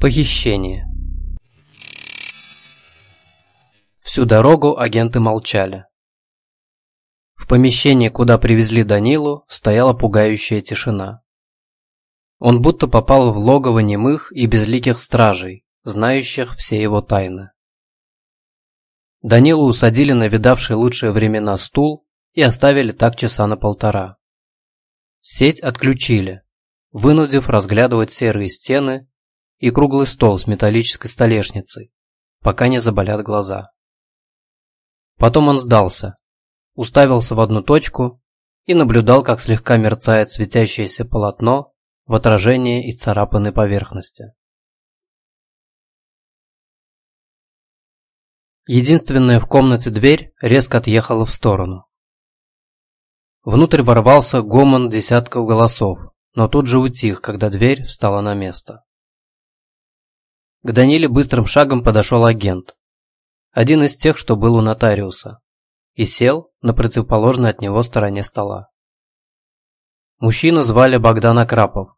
Похищение Всю дорогу агенты молчали. В помещении, куда привезли Данилу, стояла пугающая тишина. Он будто попал в логово немых и безликих стражей, знающих все его тайны. Данилу усадили на видавший лучшие времена стул и оставили так часа на полтора. Сеть отключили, вынудив разглядывать серые стены и круглый стол с металлической столешницей, пока не заболят глаза. Потом он сдался, уставился в одну точку и наблюдал, как слегка мерцает светящееся полотно в отражении и царапанной поверхности. Единственная в комнате дверь резко отъехала в сторону. Внутрь ворвался гомон десятков голосов, но тут же утих, когда дверь встала на место. К Даниле быстрым шагом подошел агент. Один из тех, что был у нотариуса. И сел на противоположной от него стороне стола. Мужчину звали Богдан Акрапов.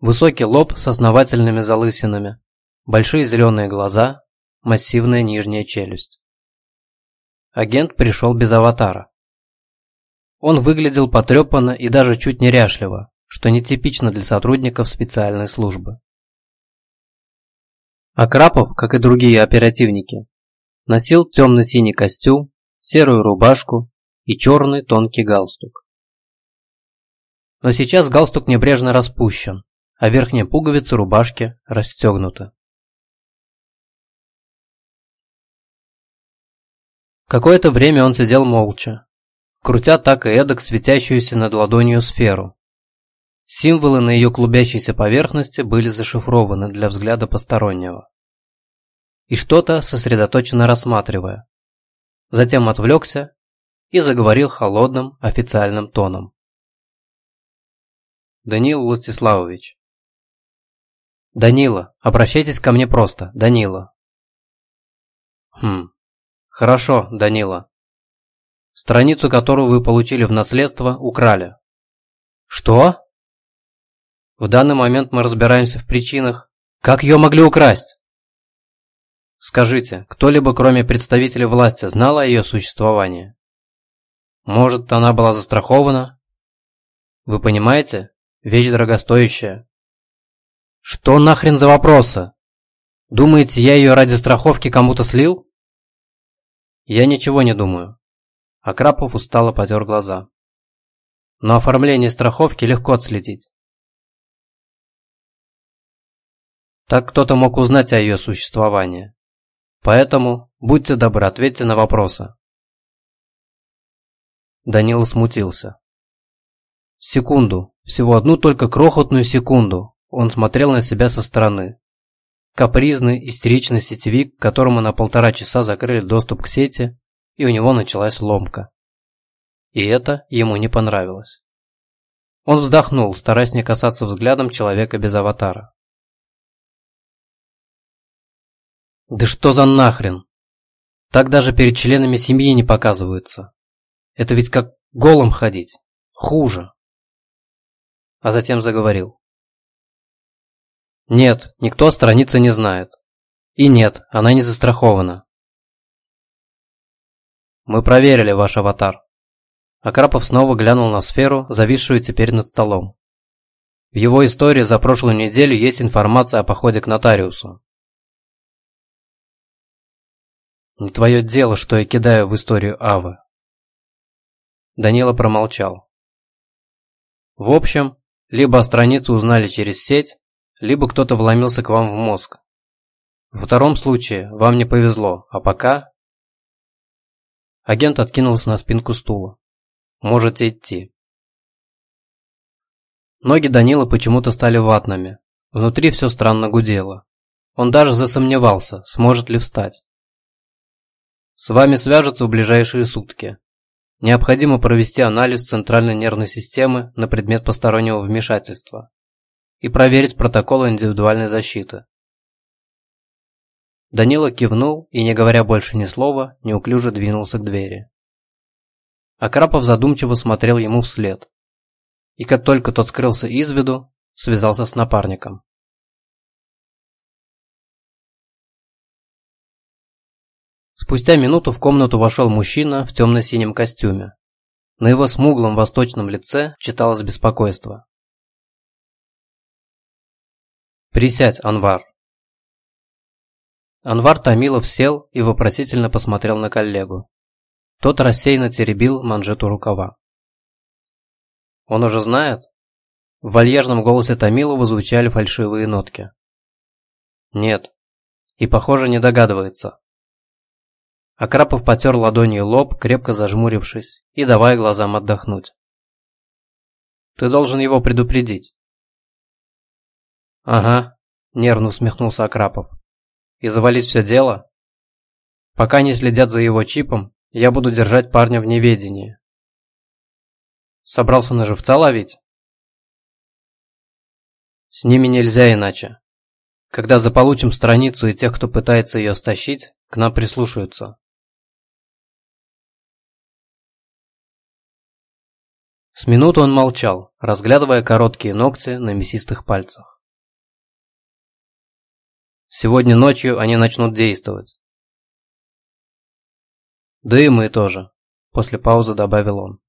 Высокий лоб с основательными залысинами, большие зеленые глаза, массивная нижняя челюсть. Агент пришел без аватара. Он выглядел потрепанно и даже чуть неряшливо, что нетипично для сотрудников специальной службы. Акрапов, как и другие оперативники, носил темно-синий костюм, серую рубашку и черный тонкий галстук. Но сейчас галстук небрежно распущен, а верхняя пуговица рубашки расстегнута. Какое-то время он сидел молча, крутя так и эдак светящуюся над ладонью сферу. Символы на ее клубящейся поверхности были зашифрованы для взгляда постороннего и что-то сосредоточенно рассматривая. Затем отвлекся и заговорил холодным официальным тоном. Данил Владиславович. Данила, обращайтесь ко мне просто, Данила. Хм, хорошо, Данила. Страницу, которую вы получили в наследство, украли. Что? В данный момент мы разбираемся в причинах. Как ее могли украсть? Скажите, кто-либо кроме представителей власти знал о ее существовании? Может, она была застрахована? Вы понимаете? Вещь дорогостоящая. Что нахрен за вопросы? Думаете, я ее ради страховки кому-то слил? Я ничего не думаю. Акрапов устало потер глаза. Но оформление страховки легко отследить. Так кто-то мог узнать о ее существовании. Поэтому, будьте добры, ответьте на вопросы. Данила смутился. Секунду, всего одну только крохотную секунду, он смотрел на себя со стороны. Капризный, истеричный сетевик, которому на полтора часа закрыли доступ к сети, и у него началась ломка. И это ему не понравилось. Он вздохнул, стараясь не касаться взглядом человека без аватара. Да что за нахрен? Так даже перед членами семьи не показываются. Это ведь как голым ходить. Хуже. А затем заговорил. Нет, никто страницы не знает. И нет, она не застрахована. Мы проверили ваш аватар. Акрапов снова глянул на сферу, зависшую теперь над столом. В его истории за прошлую неделю есть информация о походе к нотариусу. Твое дело, что я кидаю в историю Авы. Данила промолчал. В общем, либо страницу узнали через сеть, либо кто-то вломился к вам в мозг. Во втором случае вам не повезло, а пока... Агент откинулся на спинку стула. Можете идти. Ноги Данила почему-то стали ватными. Внутри все странно гудело. Он даже засомневался, сможет ли встать. С вами свяжутся в ближайшие сутки. Необходимо провести анализ центральной нервной системы на предмет постороннего вмешательства и проверить протокол индивидуальной защиты. Данила кивнул и, не говоря больше ни слова, неуклюже двинулся к двери. Акрапов задумчиво смотрел ему вслед. И как только тот скрылся из виду, связался с напарником. Спустя минуту в комнату вошел мужчина в темно-синем костюме. На его смуглом восточном лице читалось беспокойство. «Присядь, Анвар!» Анвар Томилов сел и вопросительно посмотрел на коллегу. Тот рассеянно теребил манжету рукава. «Он уже знает?» В вальяжном голосе Томилова звучали фальшивые нотки. «Нет. И, похоже, не догадывается. Акрапов потер ладонью лоб, крепко зажмурившись, и давая глазам отдохнуть. «Ты должен его предупредить». «Ага», – нервно усмехнулся Акрапов. «И завалить все дело? Пока не следят за его чипом, я буду держать парня в неведении». «Собрался на живца ловить?» «С ними нельзя иначе. Когда заполучим страницу и тех, кто пытается ее стащить, к нам прислушаются. С минуту он молчал, разглядывая короткие ногти на мясистых пальцах. Сегодня ночью они начнут действовать. Да и мы тоже, после паузы добавил он.